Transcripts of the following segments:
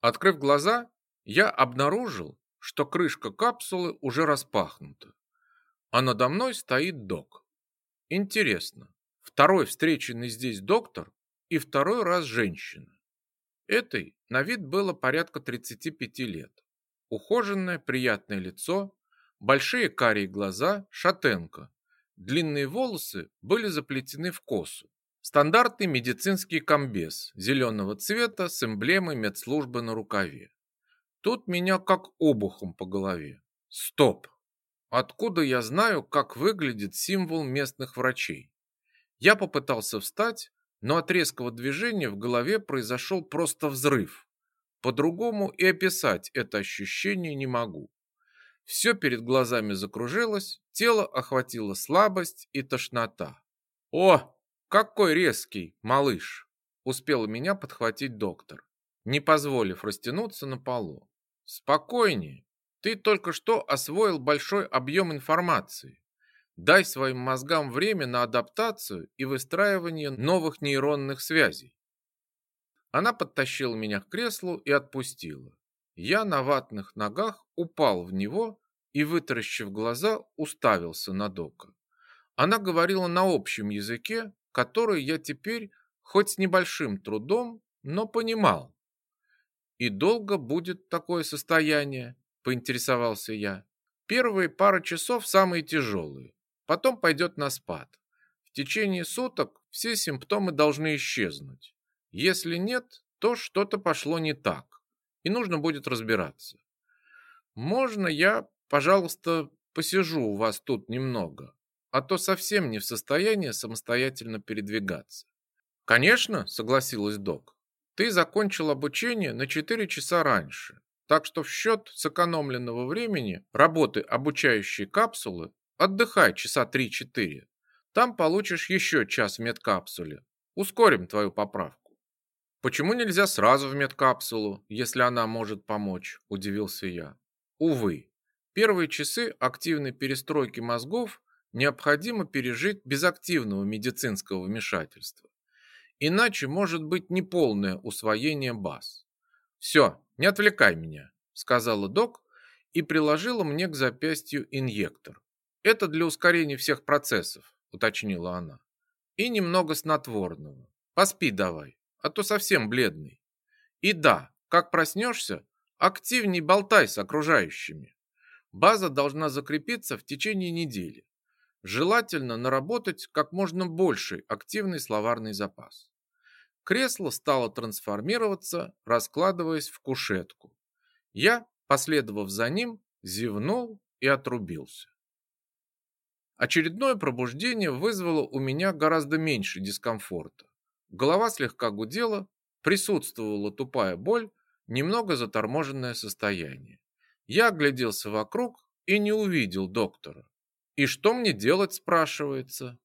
Открыв глаза, я обнаружил, что крышка капсулы уже распахнута, а надо мной стоит док. Интересно, второй встреченный здесь доктор и второй раз женщина. Этой на вид было порядка 35 лет. Ухоженное, приятное лицо, большие карие глаза, шатенка. Длинные волосы были заплетены в косу. Стандартный медицинский комбез зеленого цвета с эмблемой медслужбы на рукаве. Тут меня как обухом по голове. Стоп! Откуда я знаю, как выглядит символ местных врачей? Я попытался встать, но от резкого движения в голове произошел просто взрыв. По-другому и описать это ощущение не могу. Все перед глазами закружилось, тело охватило слабость и тошнота. «О, какой резкий, малыш!» Успел меня подхватить доктор, не позволив растянуться на полу. Спокойнее. Ты только что освоил большой объем информации. Дай своим мозгам время на адаптацию и выстраивание новых нейронных связей. Она подтащила меня к креслу и отпустила. Я на ватных ногах упал в него и, вытаращив глаза, уставился на Дока. Она говорила на общем языке, который я теперь, хоть с небольшим трудом, но понимал. И долго будет такое состояние? Поинтересовался я. Первые пару часов самые тяжелые, потом пойдет на спад. В течение суток все симптомы должны исчезнуть. Если нет, то что-то пошло не так, и нужно будет разбираться. Можно я, пожалуйста, посижу у вас тут немного, а то совсем не в состоянии самостоятельно передвигаться. Конечно, согласилась док. Ты закончил обучение на 4 часа раньше, так что в счет сэкономленного времени работы обучающей капсулы отдыхай часа 3-4. Там получишь еще час в медкапсуле. Ускорим твою поправку. Почему нельзя сразу в медкапсулу, если она может помочь, удивился я. Увы, первые часы активной перестройки мозгов необходимо пережить без активного медицинского вмешательства. Иначе может быть неполное усвоение баз. «Все, не отвлекай меня», – сказала док и приложила мне к запястью инъектор. «Это для ускорения всех процессов», – уточнила она. «И немного снотворного. Поспи давай, а то совсем бледный. И да, как проснешься, активней болтай с окружающими. База должна закрепиться в течение недели. Желательно наработать как можно больший активный словарный запас. Кресло стало трансформироваться, раскладываясь в кушетку. Я, последовав за ним, зевнул и отрубился. Очередное пробуждение вызвало у меня гораздо меньше дискомфорта. Голова слегка гудела, присутствовала тупая боль, немного заторможенное состояние. Я огляделся вокруг и не увидел доктора. И что мне делать, спрашивается?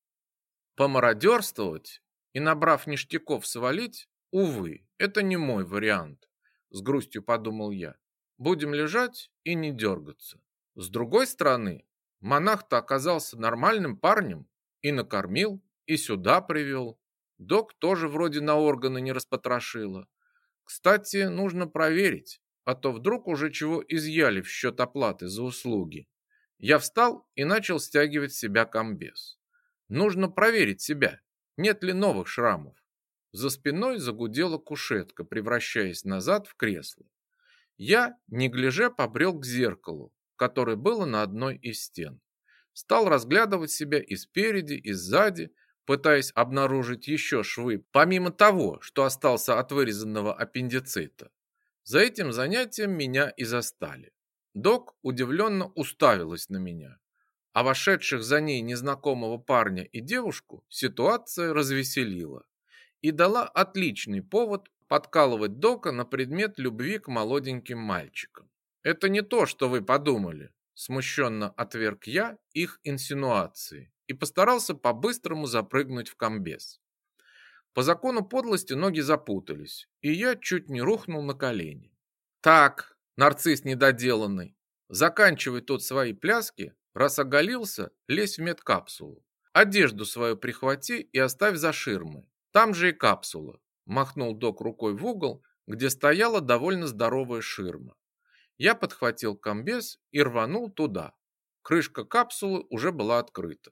Помародерствовать и, набрав ништяков, свалить, увы, это не мой вариант, с грустью подумал я. Будем лежать и не дергаться. С другой стороны, монах-то оказался нормальным парнем и накормил, и сюда привел. Док тоже вроде на органы не распотрошила. Кстати, нужно проверить, а то вдруг уже чего изъяли в счет оплаты за услуги. Я встал и начал стягивать себя комбез. Нужно проверить себя, нет ли новых шрамов. За спиной загудела кушетка, превращаясь назад в кресло. Я, не гляже, побрел к зеркалу, которое было на одной из стен. Стал разглядывать себя и спереди, и сзади, пытаясь обнаружить еще швы, помимо того, что остался от вырезанного аппендицита. За этим занятием меня и застали. Док удивленно уставилась на меня а вошедших за ней незнакомого парня и девушку ситуация развеселила и дала отличный повод подкалывать Дока на предмет любви к молоденьким мальчикам. «Это не то, что вы подумали», – смущенно отверг я их инсинуации и постарался по-быстрому запрыгнуть в комбез. По закону подлости ноги запутались, и я чуть не рухнул на колени. «Так, нарцисс недоделанный, заканчивай тут свои пляски Раз оголился, лезь в медкапсулу. Одежду свою прихвати и оставь за ширмой. Там же и капсула. Махнул док рукой в угол, где стояла довольно здоровая ширма. Я подхватил комбез и рванул туда. Крышка капсулы уже была открыта.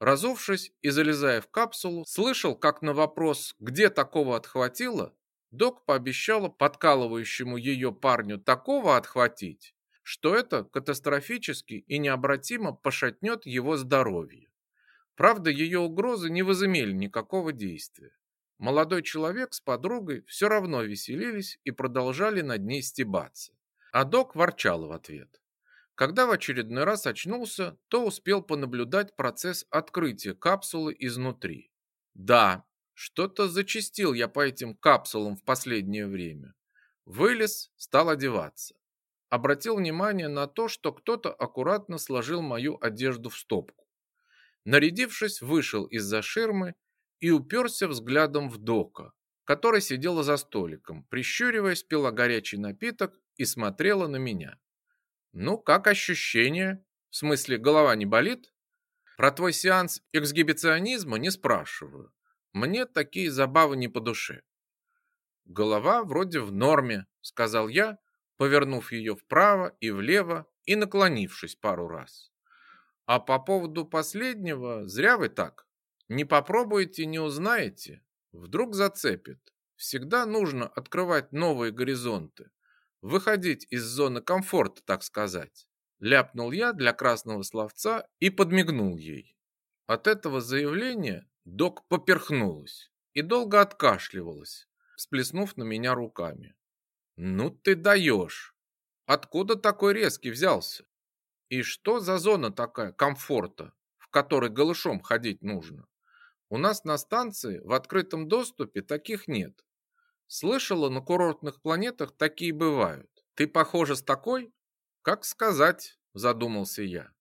Разувшись и залезая в капсулу, слышал, как на вопрос, где такого отхватило, док пообещала подкалывающему ее парню такого отхватить, что это катастрофически и необратимо пошатнет его здоровье. Правда, ее угрозы не возымели никакого действия. Молодой человек с подругой все равно веселились и продолжали над ней стебаться. А док ворчал в ответ. Когда в очередной раз очнулся, то успел понаблюдать процесс открытия капсулы изнутри. Да, что-то зачистил я по этим капсулам в последнее время. Вылез, стал одеваться. Обратил внимание на то, что кто-то аккуратно сложил мою одежду в стопку. Нарядившись, вышел из-за ширмы и уперся взглядом в Дока, которая сидела за столиком, прищуриваясь, пила горячий напиток и смотрела на меня. «Ну, как ощущение? В смысле, голова не болит?» «Про твой сеанс эксгибиционизма не спрашиваю. Мне такие забавы не по душе». «Голова вроде в норме», — сказал я, повернув ее вправо и влево и наклонившись пару раз. «А по поводу последнего, зря вы так. Не попробуете, не узнаете. Вдруг зацепит. Всегда нужно открывать новые горизонты выходить из зоны комфорта, так сказать. Ляпнул я для красного словца и подмигнул ей. От этого заявления док поперхнулась и долго откашливалась, всплеснув на меня руками. «Ну ты даешь! Откуда такой резкий взялся? И что за зона такая комфорта, в которой голышом ходить нужно? У нас на станции в открытом доступе таких нет. Слышала, на курортных планетах такие бывают. Ты похожа с такой? Как сказать, задумался я.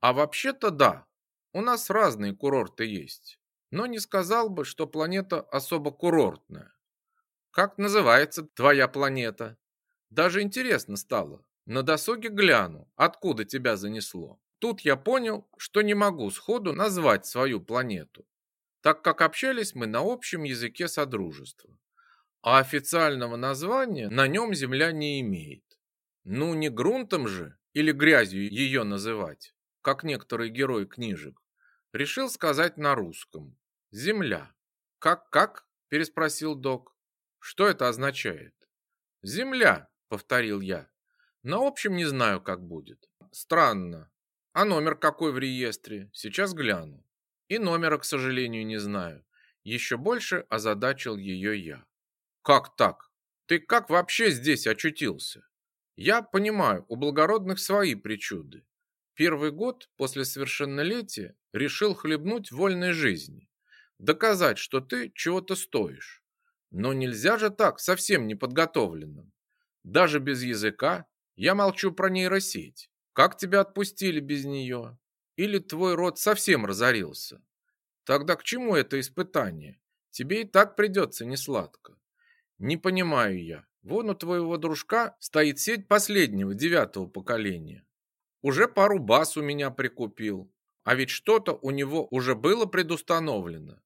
А вообще-то да. У нас разные курорты есть. Но не сказал бы, что планета особо курортная. Как называется твоя планета? Даже интересно стало. На досуге гляну, откуда тебя занесло. Тут я понял, что не могу сходу назвать свою планету, так как общались мы на общем языке содружества а официального названия на нем земля не имеет. Ну, не грунтом же или грязью ее называть, как некоторые герои книжек. Решил сказать на русском. Земля. Как-как? переспросил док. Что это означает? Земля, повторил я. На общем не знаю, как будет. Странно. А номер какой в реестре? Сейчас гляну. И номера, к сожалению, не знаю. Еще больше озадачил ее я. Как так? Ты как вообще здесь очутился? Я понимаю, у благородных свои причуды. Первый год после совершеннолетия решил хлебнуть вольной жизни, доказать, что ты чего-то стоишь. Но нельзя же так, совсем неподготовленным. Даже без языка я молчу про нейросеть. Как тебя отпустили без нее? Или твой род совсем разорился? Тогда к чему это испытание? Тебе и так придется несладко. Не понимаю я. Вон у твоего дружка стоит сеть последнего, девятого поколения. Уже пару баз у меня прикупил. А ведь что-то у него уже было предустановлено.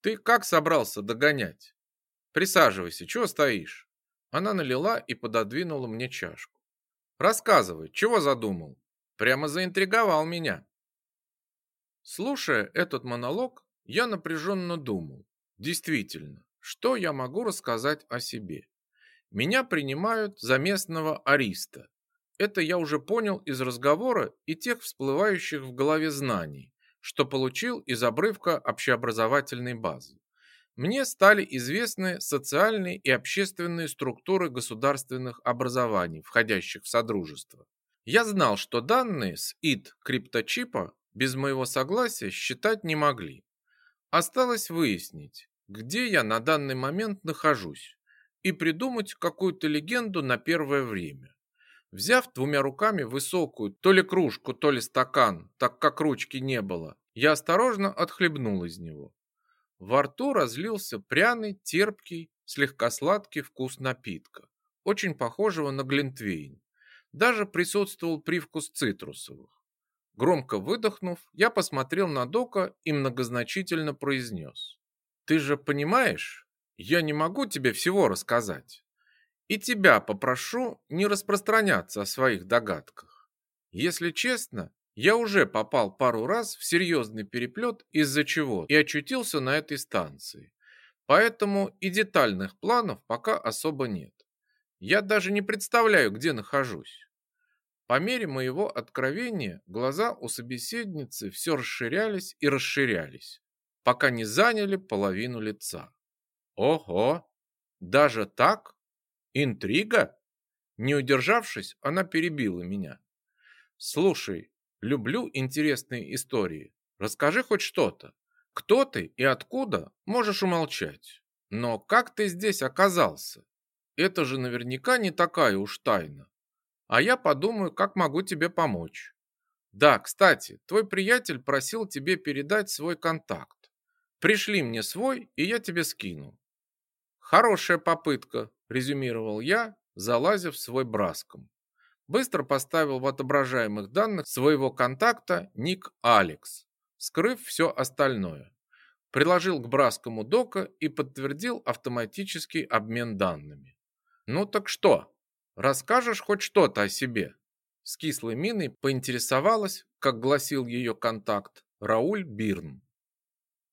Ты как собрался догонять? Присаживайся, чего стоишь? Она налила и пододвинула мне чашку. Рассказывай, чего задумал? Прямо заинтриговал меня. Слушая этот монолог, я напряженно думал. Действительно, что я могу рассказать о себе? Меня принимают за местного ариста. Это я уже понял из разговора и тех всплывающих в голове знаний, что получил из обрывка общеобразовательной базы. Мне стали известны социальные и общественные структуры государственных образований, входящих в Содружество. Я знал, что данные с ИД крипточипа без моего согласия считать не могли. Осталось выяснить, где я на данный момент нахожусь, и придумать какую-то легенду на первое время. Взяв двумя руками высокую то ли кружку, то ли стакан, так как ручки не было, я осторожно отхлебнул из него. Во рту разлился пряный, терпкий, слегка сладкий вкус напитка, очень похожего на глинтвейн. Даже присутствовал привкус цитрусовых. Громко выдохнув, я посмотрел на Дока и многозначительно произнес. Ты же понимаешь, я не могу тебе всего рассказать. И тебя попрошу не распространяться о своих догадках. Если честно, я уже попал пару раз в серьезный переплет из-за чего и очутился на этой станции. Поэтому и детальных планов пока особо нет. Я даже не представляю, где нахожусь. По мере моего откровения глаза у собеседницы все расширялись и расширялись, пока не заняли половину лица. Ого! Даже так? Интрига? Не удержавшись, она перебила меня. Слушай, люблю интересные истории. Расскажи хоть что-то. Кто ты и откуда, можешь умолчать. Но как ты здесь оказался? Это же наверняка не такая уж тайна а я подумаю, как могу тебе помочь. Да, кстати, твой приятель просил тебе передать свой контакт. Пришли мне свой, и я тебе скину. Хорошая попытка, резюмировал я, залазив в свой браском. Быстро поставил в отображаемых данных своего контакта ник Алекс, скрыв все остальное. Приложил к браскому дока и подтвердил автоматический обмен данными. Ну так что? Расскажешь хоть что-то о себе?» С кислой миной поинтересовалась, как гласил ее контакт, Рауль Бирн.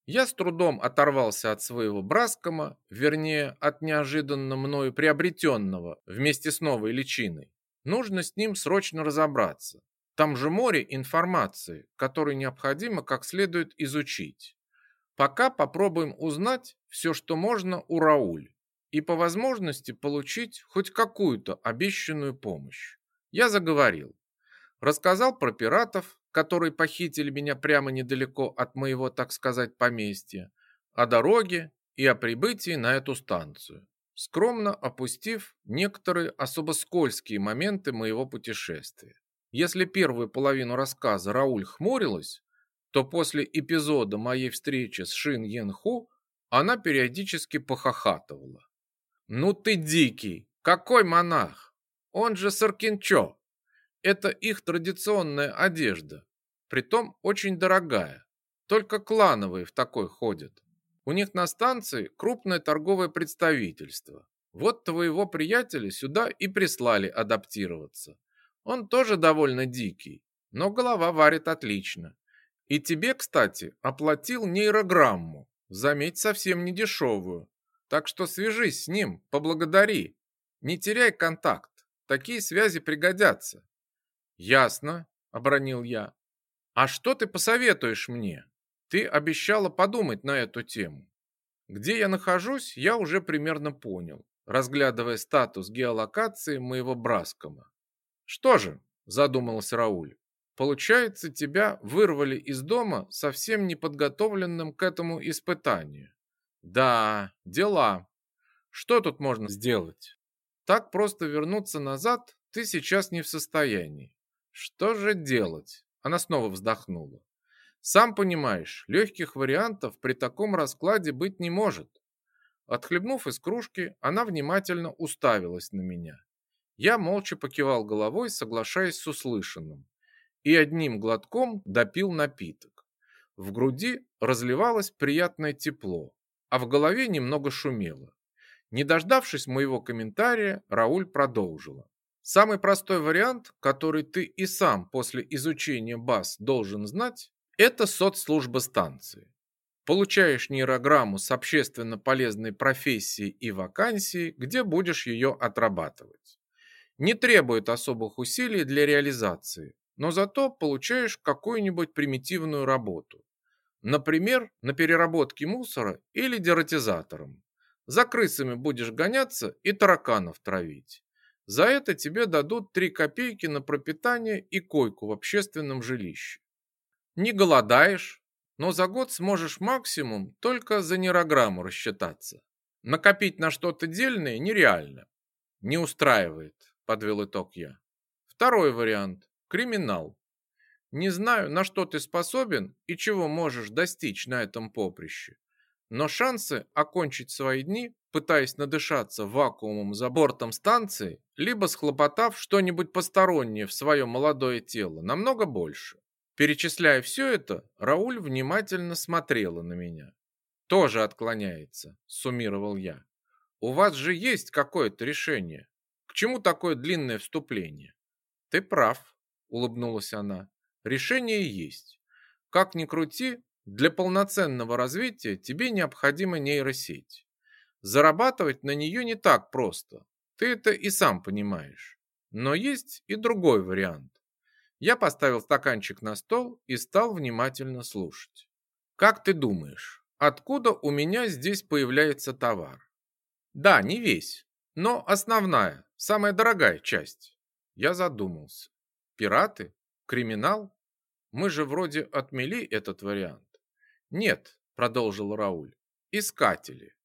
Я с трудом оторвался от своего браскома, вернее, от неожиданно мною приобретенного вместе с новой личиной. Нужно с ним срочно разобраться. Там же море информации, которую необходимо как следует изучить. Пока попробуем узнать все, что можно у Рауля и по возможности получить хоть какую-то обещанную помощь. Я заговорил. Рассказал про пиратов, которые похитили меня прямо недалеко от моего, так сказать, поместья, о дороге и о прибытии на эту станцию, скромно опустив некоторые особо скользкие моменты моего путешествия. Если первую половину рассказа Рауль хмурилась, то после эпизода моей встречи с Шин Йен Ху она периодически похохатывала. Ну ты дикий! Какой монах? Он же Саркинчо. Это их традиционная одежда. Притом очень дорогая. Только клановые в такой ходят. У них на станции крупное торговое представительство. Вот твоего приятеля сюда и прислали адаптироваться. Он тоже довольно дикий, но голова варит отлично. И тебе, кстати, оплатил нейрограмму. Заметь, совсем не дешевую. Так что свяжись с ним, поблагодари. Не теряй контакт. Такие связи пригодятся. Ясно, обронил я. А что ты посоветуешь мне? Ты обещала подумать на эту тему. Где я нахожусь, я уже примерно понял, разглядывая статус геолокации моего Браскома. Что же, задумался Рауль. Получается, тебя вырвали из дома совсем неподготовленным к этому испытанию. Да, дела. Что тут можно сделать? Так просто вернуться назад ты сейчас не в состоянии. Что же делать? Она снова вздохнула. Сам понимаешь, легких вариантов при таком раскладе быть не может. Отхлебнув из кружки, она внимательно уставилась на меня. Я молча покивал головой, соглашаясь с услышанным, и одним глотком допил напиток. В груди разливалось приятное тепло, а в голове немного шумело. Не дождавшись моего комментария, Рауль продолжила. Самый простой вариант, который ты и сам после изучения баз должен знать, это соцслужба станции. Получаешь нейрограмму с общественно полезной профессией и вакансией, где будешь ее отрабатывать. Не требует особых усилий для реализации, но зато получаешь какую-нибудь примитивную работу. Например, на переработке мусора или дератизатором. За крысами будешь гоняться и тараканов травить. За это тебе дадут 3 копейки на пропитание и койку в общественном жилище. Не голодаешь, но за год сможешь максимум только за нейрограмму рассчитаться. Накопить на что-то дельное нереально. Не устраивает, подвел итог я. Второй вариант – криминал. Не знаю, на что ты способен и чего можешь достичь на этом поприще. Но шансы окончить свои дни, пытаясь надышаться вакуумом за бортом станции, либо схлопотав что-нибудь постороннее в свое молодое тело, намного больше. Перечисляя все это, Рауль внимательно смотрела на меня. «Тоже отклоняется», – суммировал я. У вас же есть какое-то решение. К чему такое длинное вступление? Ты прав, улыбнулась она. Решение есть. Как ни крути, для полноценного развития тебе необходима нейросеть. Зарабатывать на нее не так просто. Ты это и сам понимаешь. Но есть и другой вариант. Я поставил стаканчик на стол и стал внимательно слушать. Как ты думаешь, откуда у меня здесь появляется товар? Да, не весь, но основная, самая дорогая часть. Я задумался. Пираты? Криминал? Мы же вроде отмели этот вариант. Нет, продолжил Рауль. Искатели.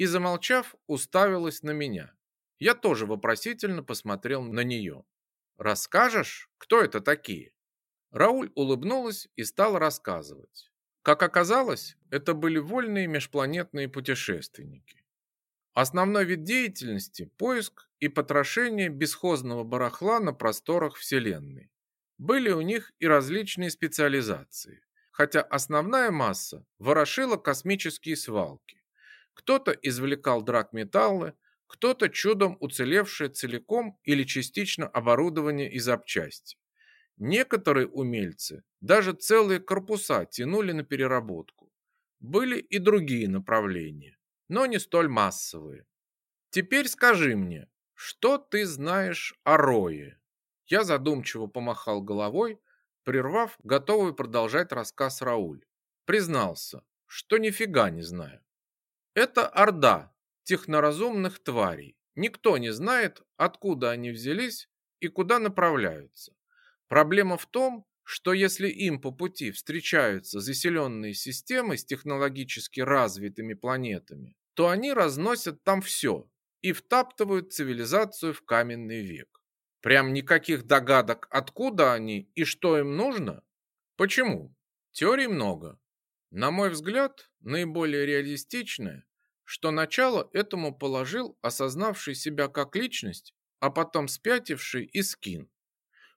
И замолчав, уставилась на меня. Я тоже вопросительно посмотрел на нее. Расскажешь, кто это такие? Рауль улыбнулась и стала рассказывать. Как оказалось, это были вольные межпланетные путешественники. Основной вид деятельности – поиск и потрошение бесхозного барахла на просторах Вселенной. Были у них и различные специализации, хотя основная масса ворошила космические свалки. Кто-то извлекал драгметаллы, кто-то чудом уцелевшее целиком или частично оборудование и запчасти. Некоторые умельцы даже целые корпуса тянули на переработку. Были и другие направления, но не столь массовые. Теперь скажи мне, что ты знаешь о Рое? Я задумчиво помахал головой, прервав готовый продолжать рассказ Рауль. Признался, что нифига не знаю. Это Орда техноразумных тварей. Никто не знает, откуда они взялись и куда направляются. Проблема в том, что если им по пути встречаются заселенные системы с технологически развитыми планетами, то они разносят там все и втаптывают цивилизацию в каменный век. Прям никаких догадок, откуда они и что им нужно? Почему? Теорий много. На мой взгляд, наиболее реалистичная, что начало этому положил осознавший себя как личность, а потом спятивший Искин.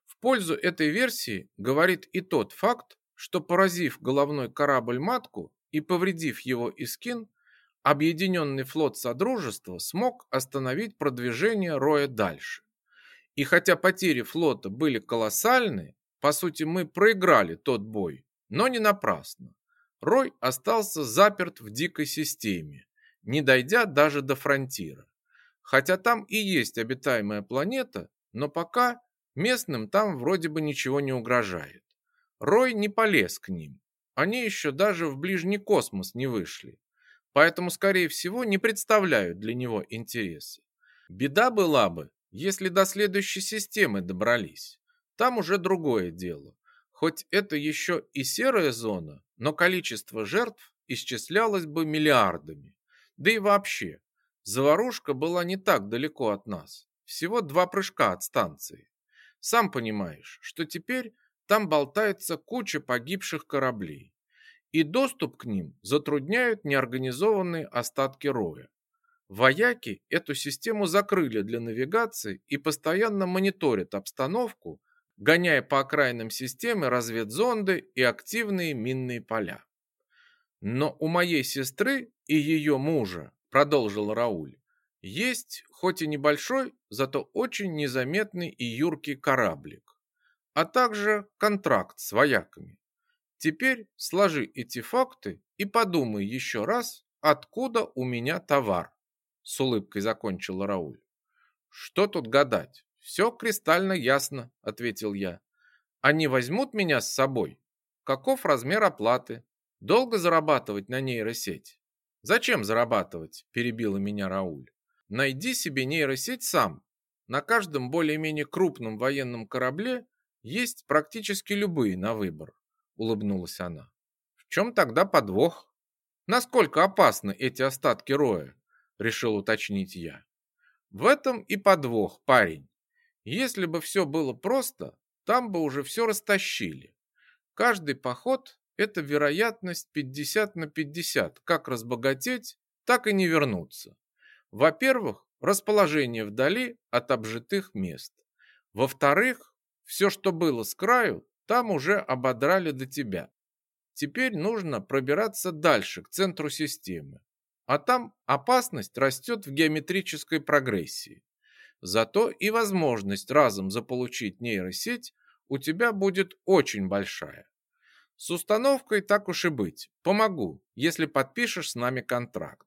В пользу этой версии говорит и тот факт, что поразив головной корабль-матку и повредив его Искин, объединенный флот Содружества смог остановить продвижение Роя дальше. И хотя потери флота были колоссальны, по сути мы проиграли тот бой, но не напрасно. Рой остался заперт в дикой системе, не дойдя даже до фронтира. Хотя там и есть обитаемая планета, но пока Местным там вроде бы ничего не угрожает. Рой не полез к ним. Они еще даже в ближний космос не вышли. Поэтому, скорее всего, не представляют для него интереса. Беда была бы, если до следующей системы добрались. Там уже другое дело. Хоть это еще и серая зона, но количество жертв исчислялось бы миллиардами. Да и вообще, заварушка была не так далеко от нас. Всего два прыжка от станции. Сам понимаешь, что теперь там болтается куча погибших кораблей, и доступ к ним затрудняют неорганизованные остатки роя. Вояки эту систему закрыли для навигации и постоянно мониторят обстановку, гоняя по окраинам системы разведзонды и активные минные поля. Но у моей сестры и ее мужа, продолжил Рауль, есть, хоть и небольшой, зато очень незаметный и юркий кораблик, а также контракт с вояками. Теперь сложи эти факты и подумай еще раз, откуда у меня товар, с улыбкой закончил Рауль. Что тут гадать? Все кристально ясно, ответил я. Они возьмут меня с собой? Каков размер оплаты? Долго зарабатывать на нейросеть? Зачем зарабатывать? перебила меня Рауль. Найди себе нейросеть сам. На каждом более-менее крупном военном корабле есть практически любые на выбор, улыбнулась она. В чем тогда подвох? Насколько опасны эти остатки роя? Решил уточнить я. В этом и подвох, парень. Если бы все было просто, там бы уже все растащили. Каждый поход – это вероятность 50 на 50, как разбогатеть, так и не вернуться. Во-первых, расположение вдали от обжитых мест. Во-вторых, все, что было с краю, там уже ободрали до тебя. Теперь нужно пробираться дальше, к центру системы. а там опасность растет в геометрической прогрессии. Зато и возможность разом заполучить нейросеть у тебя будет очень большая. С установкой так уж и быть. Помогу, если подпишешь с нами контракт.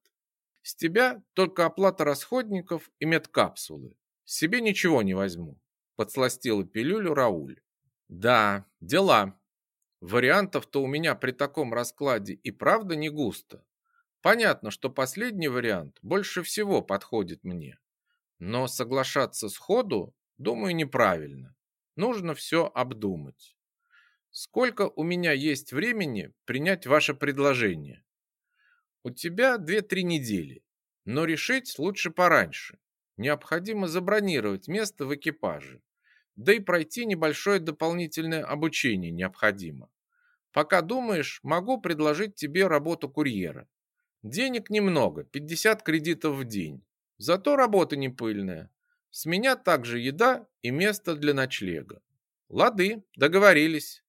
С тебя только оплата расходников и медкапсулы. Себе ничего не возьму. Подсластила пилюлю Рауль. Да, дела. Вариантов-то у меня при таком раскладе и правда не густо. Понятно, что последний вариант больше всего подходит мне. Но соглашаться сходу, думаю, неправильно. Нужно все обдумать. Сколько у меня есть времени принять ваше предложение? У тебя 2-3 недели, но решить лучше пораньше. Необходимо забронировать место в экипаже. Да и пройти небольшое дополнительное обучение необходимо. Пока думаешь, могу предложить тебе работу курьера. Денег немного, 50 кредитов в день. Зато работа не пыльная. С меня также еда и место для ночлега. Лады, договорились.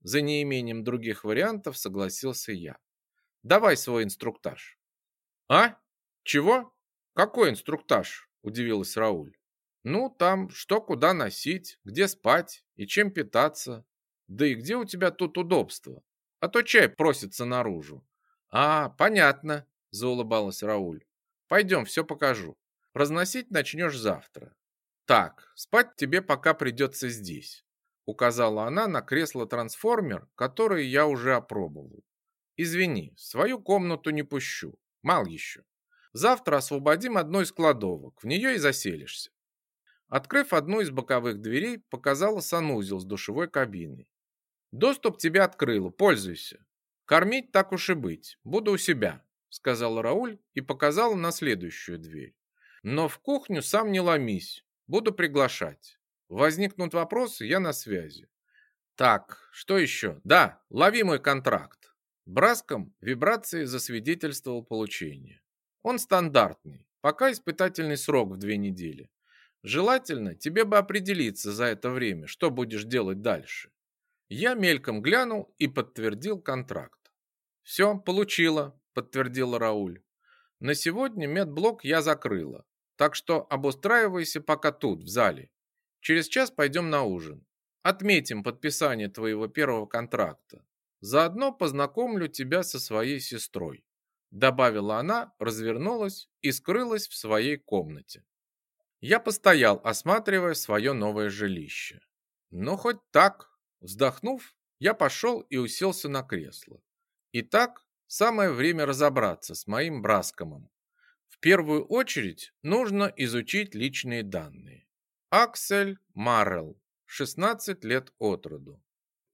За неимением других вариантов согласился я. Давай свой инструктаж. А? Чего? Какой инструктаж? Удивилась Рауль. Ну, там что куда носить, где спать и чем питаться. Да и где у тебя тут удобство? А то чай просится наружу. А, понятно, заулыбалась Рауль. Пойдем, все покажу. Разносить начнешь завтра. Так, спать тебе пока придется здесь, указала она на кресло-трансформер, которое я уже опробовал. Извини, свою комнату не пущу, мал еще. Завтра освободим одну из кладовок, в нее и заселишься. Открыв одну из боковых дверей, показала санузел с душевой кабиной. Доступ тебе открыла, пользуйся. Кормить так уж и быть, буду у себя сказал Рауль и показал на следующую дверь. Но в кухню сам не ломись, буду приглашать. Возникнут вопросы, я на связи. Так, что еще? Да, лови мой контракт. Браском вибрации засвидетельствовал получение. Он стандартный, пока испытательный срок в две недели. Желательно тебе бы определиться за это время, что будешь делать дальше. Я мельком глянул и подтвердил контракт. Все, получила, подтвердила Рауль. На сегодня медблок я закрыла, так что обустраивайся пока тут, в зале. Через час пойдем на ужин. Отметим подписание твоего первого контракта. Заодно познакомлю тебя со своей сестрой. Добавила она, развернулась и скрылась в своей комнате. Я постоял, осматривая свое новое жилище. Ну, хоть так. Вздохнув, я пошел и уселся на кресло. Итак, Самое время разобраться с моим Браскомом. В первую очередь нужно изучить личные данные. Аксель Маррелл, 16 лет от роду.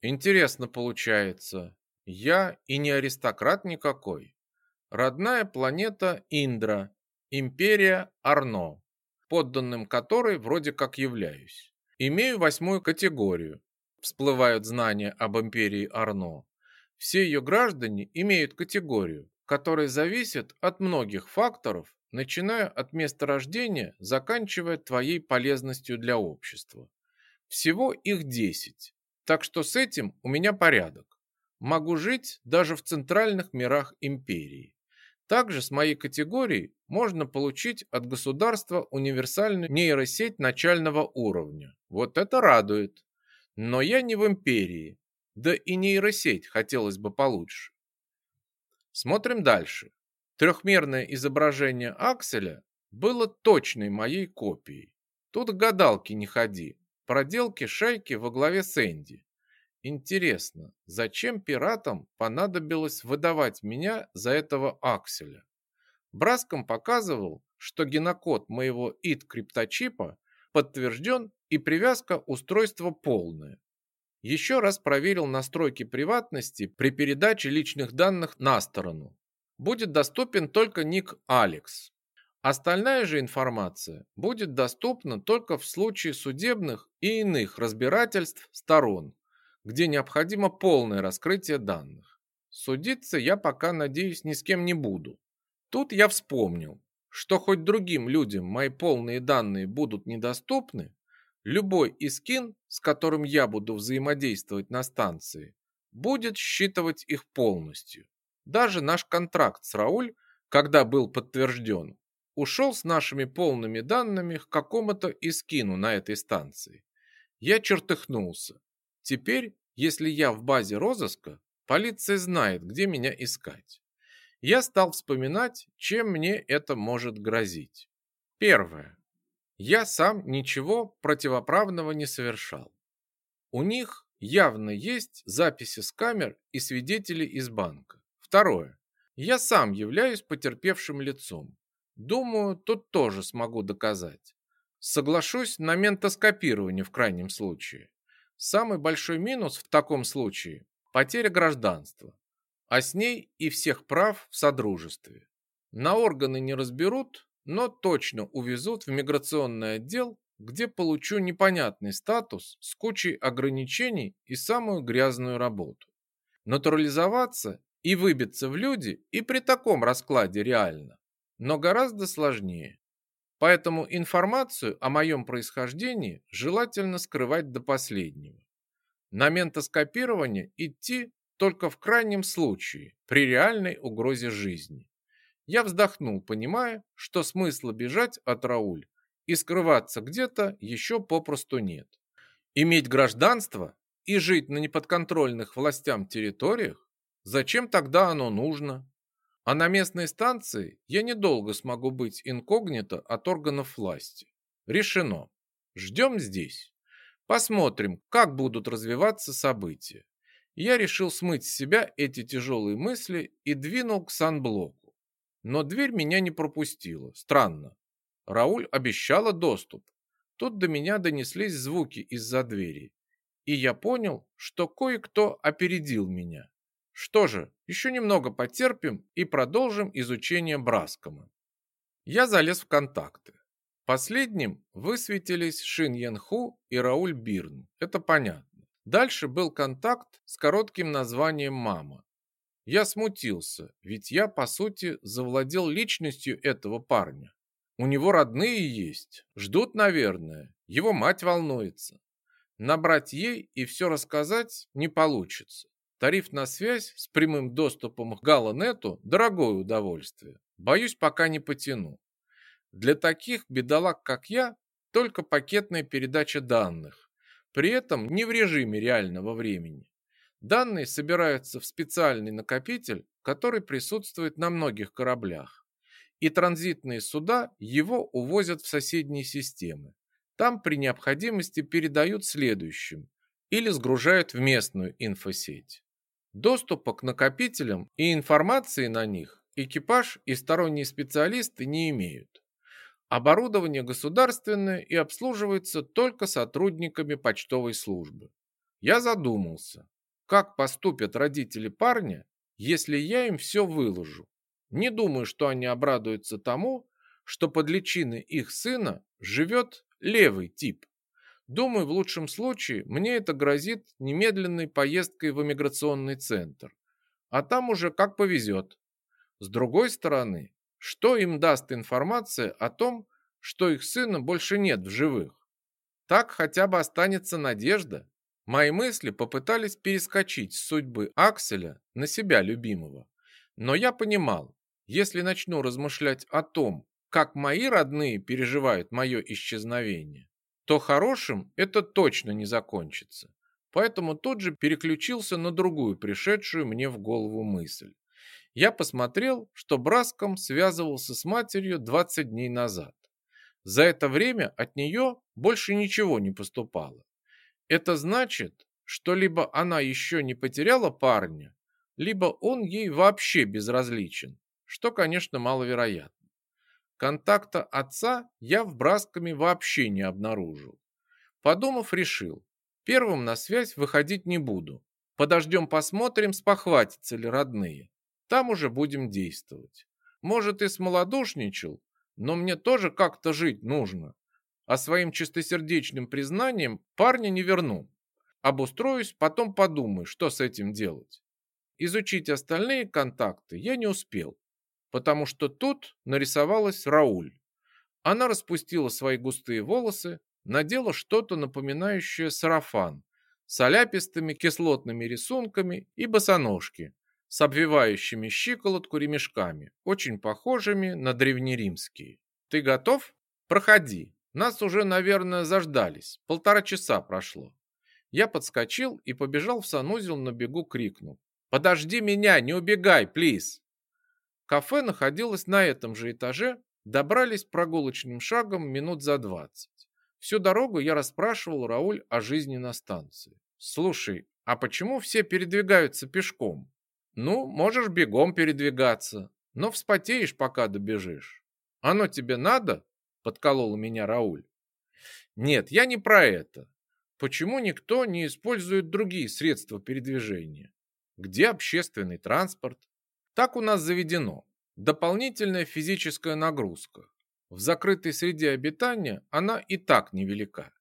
Интересно получается. Я и не аристократ никакой. Родная планета Индра, империя Арно, подданным которой вроде как являюсь. Имею восьмую категорию. Всплывают знания об империи Арно. Все ее граждане имеют категорию, которая зависит от многих факторов, начиная от места рождения, заканчивая твоей полезностью для общества. Всего их 10, так что с этим у меня порядок. Могу жить даже в центральных мирах империи. Также с моей категорией можно получить от государства универсальную нейросеть начального уровня. Вот это радует. Но я не в империи, да и нейросеть хотелось бы получше. Смотрим дальше. Трехмерное изображение акселя было точной моей копией. Тут гадалки не ходи. Проделки шайки во главе с Энди. Интересно, зачем пиратам понадобилось выдавать меня за этого акселя? Браском показывал, что генокод моего ИТ-крипточипа подтвержден и привязка устройства полная. Еще раз проверил настройки приватности при передаче личных данных на сторону. Будет доступен только ник Алекс. Остальная же информация будет доступна только в случае судебных и иных разбирательств сторон, где необходимо полное раскрытие данных. Судиться я пока, надеюсь, ни с кем не буду. Тут я вспомнил, что хоть другим людям мои полные данные будут недоступны, Любой искин, с которым я буду взаимодействовать на станции, будет считывать их полностью. Даже наш контракт с Рауль когда был подтвержден, ушел с нашими полными данными к какому-то искину на этой станции. Я чертыхнулся. Теперь, если я в базе розыска, полиция знает, где меня искать. Я стал вспоминать, чем мне это может грозить. Первое. Я сам ничего противоправного не совершал. У них явно есть записи с камер и свидетели из банка. Второе. Я сам являюсь потерпевшим лицом. Думаю, тут тоже смогу доказать. Соглашусь на ментоскопирование в крайнем случае. Самый большой минус в таком случае – потеря гражданства, а с ней и всех прав в содружестве. На органы не разберут, но точно увезут в миграционный отдел, где получу непонятный статус с кучей ограничений и самую грязную работу. Натурализоваться и выбиться в люди и при таком раскладе реально но гораздо сложнее. Поэтому информацию о моем происхождении желательно скрывать до последнего. На ментоскопирование идти только в крайнем случае, при реальной угрозе жизни. Я вздохнул, понимая, что смысла бежать от Рауль и скрываться где-то еще попросту нет. Иметь гражданство и жить на неподконтрольных властям территориях? Зачем тогда оно нужно? А на местной станции я недолго смогу быть инкогнито от органов власти. Решено. Ждем здесь. Посмотрим, как будут развиваться события. Я решил смыть с себя эти тяжелые мысли и двинул к санблоку. Но дверь меня не пропустила. Странно. Рауль обещала доступ. Тут до меня донеслись звуки из-за двери. И я понял, что кое-кто опередил меня. Что же, еще немного потерпим и продолжим изучение Браскома. Я залез в контакты. Последним высветились Шин Янху и Рауль Бирн. Это понятно. Дальше был контакт с коротким названием «Мама». Я смутился, ведь я, по сути, завладел личностью этого парня. У него родные есть, ждут, наверное, его мать волнуется. Набрать ей и все рассказать не получится. Тариф на связь с прямым доступом к Галанету – дорогое удовольствие. Боюсь, пока не потяну. Для таких бедолаг, как я, только пакетная передача данных. При этом не в режиме реального времени. Данные собираются в специальный накопитель, который присутствует на многих кораблях. И транзитные суда его увозят в соседние системы. Там при необходимости передают следующим или сгружают в местную инфосеть. Доступа к накопителям и информации на них экипаж и сторонние специалисты не имеют. Оборудование государственное и обслуживается только сотрудниками почтовой службы. Я задумался, как поступят родители парня, если я им все выложу. Не думаю, что они обрадуются тому, что под личиной их сына живет левый тип. Думаю, в лучшем случае мне это грозит немедленной поездкой в эмиграционный центр. А там уже как повезет. С другой стороны, что им даст информация о том, что их сына больше нет в живых? Так хотя бы останется надежда. Мои мысли попытались перескочить с судьбы Акселя на себя любимого. Но я понимал, если начну размышлять о том, как мои родные переживают мое исчезновение, то хорошим это точно не закончится. Поэтому тут же переключился на другую пришедшую мне в голову мысль. Я посмотрел, что Браском связывался с матерью 20 дней назад. За это время от нее больше ничего не поступало. Это значит, что либо она еще не потеряла парня, либо он ей вообще безразличен, что, конечно, маловероятно. Контакта отца я в Брасками вообще не обнаружил. Подумав, решил, первым на связь выходить не буду. Подождем посмотрим, спохватятся ли родные. Там уже будем действовать. Может и смолодушничал, но мне тоже как-то жить нужно. А своим чистосердечным признанием парня не верну. Обустроюсь, потом подумаю, что с этим делать. Изучить остальные контакты я не успел потому что тут нарисовалась Рауль. Она распустила свои густые волосы, надела что-то напоминающее сарафан с оляпистыми кислотными рисунками и босоножки, с обвивающими щиколотку ремешками, очень похожими на древнеримские. Ты готов? Проходи. Нас уже, наверное, заждались. Полтора часа прошло. Я подскочил и побежал в санузел на бегу, крикнул. «Подожди меня, не убегай, плиз!» Кафе находилось на этом же этаже, добрались прогулочным шагом минут за двадцать. Всю дорогу я расспрашивал Рауль о жизни на станции. «Слушай, а почему все передвигаются пешком?» «Ну, можешь бегом передвигаться, но вспотеешь, пока добежишь». «Оно тебе надо?» – подколол меня Рауль. «Нет, я не про это. Почему никто не использует другие средства передвижения? Где общественный транспорт? Так у нас заведено. Дополнительная физическая нагрузка. В закрытой среде обитания она и так невелика.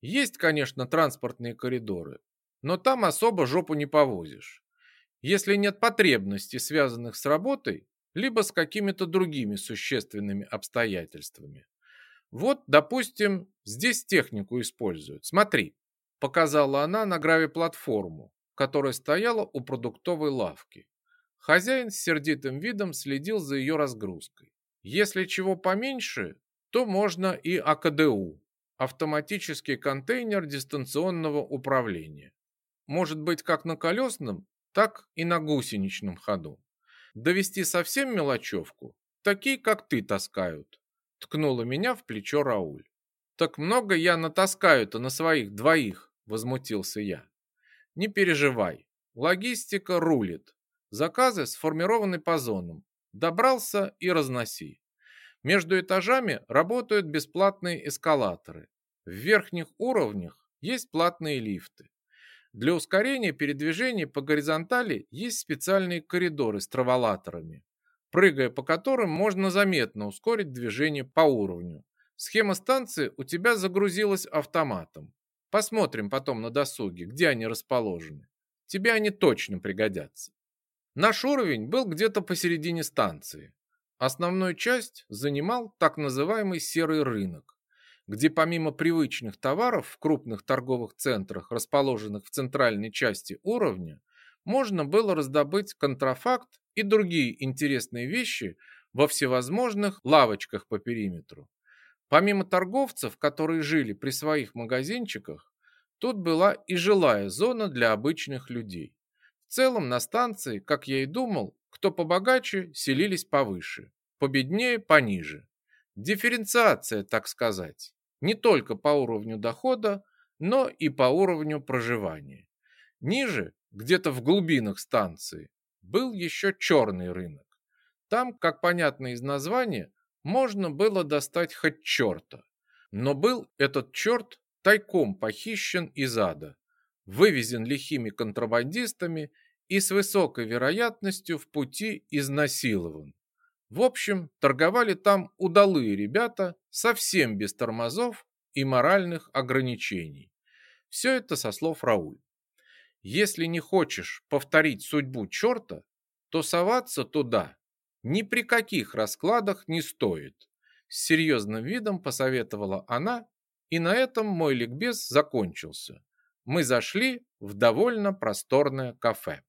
Есть, конечно, транспортные коридоры, но там особо жопу не повозишь. Если нет потребностей, связанных с работой, либо с какими-то другими существенными обстоятельствами. Вот, допустим, здесь технику используют. Смотри, показала она на гравиплатформу, которая стояла у продуктовой лавки. Хозяин с сердитым видом следил за ее разгрузкой. Если чего поменьше, то можно и АКДУ – автоматический контейнер дистанционного управления. Может быть как на колесном, так и на гусеничном ходу. Довести совсем мелочевку, такие как ты таскают. Ткнула меня в плечо Рауль. Так много я натаскаю-то на своих двоих, возмутился я. Не переживай, логистика рулит. Заказы сформированы по зонам. Добрался и разноси. Между этажами работают бесплатные эскалаторы. В верхних уровнях есть платные лифты. Для ускорения передвижения по горизонтали есть специальные коридоры с траволаторами, прыгая по которым можно заметно ускорить движение по уровню. Схема станции у тебя загрузилась автоматом. Посмотрим потом на досуге, где они расположены. Тебе они точно пригодятся. Наш уровень был где-то посередине станции. Основную часть занимал так называемый серый рынок, где помимо привычных товаров в крупных торговых центрах, расположенных в центральной части уровня, можно было раздобыть контрафакт и другие интересные вещи во всевозможных лавочках по периметру. Помимо торговцев, которые жили при своих магазинчиках, тут была и жилая зона для обычных людей. В целом на станции, как я и думал, кто побогаче, селились повыше, победнее пониже. Дифференциация, так сказать, не только по уровню дохода, но и по уровню проживания. Ниже, где-то в глубинах станции, был еще черный рынок. Там, как понятно из названия, можно было достать хоть черта. Но был этот черт тайком похищен из ада вывезен лихими контрабандистами и с высокой вероятностью в пути изнасилован. В общем, торговали там удалые ребята, совсем без тормозов и моральных ограничений. Все это со слов Рауль. Если не хочешь повторить судьбу черта, то соваться туда ни при каких раскладах не стоит. С серьезным видом посоветовала она, и на этом мой ликбез закончился мы зашли в довольно просторное кафе.